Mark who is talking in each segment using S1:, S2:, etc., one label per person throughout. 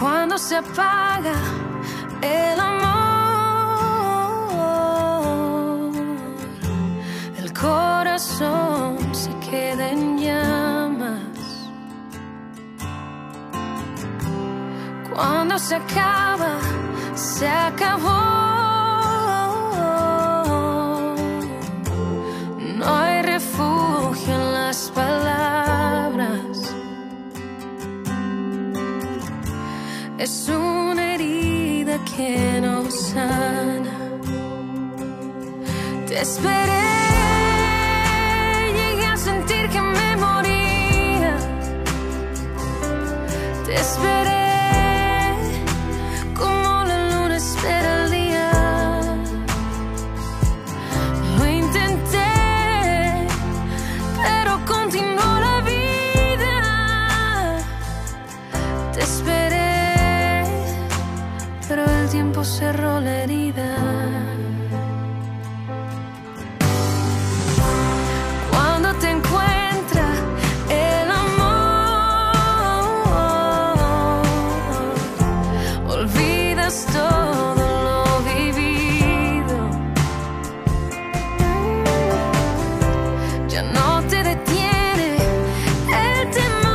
S1: cuando se apaga el amor, el corazón se queda en llamas. Cuando se acaba, se acabó. es una herida que no sana. Te esperé. tiempo cerró la herida. Cuando te encuentra el amor, olvidas todo. lo vivido Ya no te detiene el temor.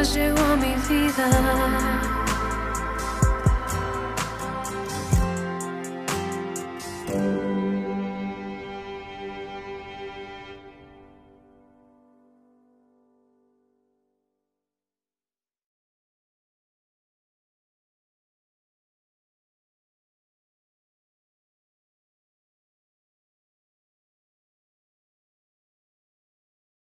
S1: jamás llegó a mi vida.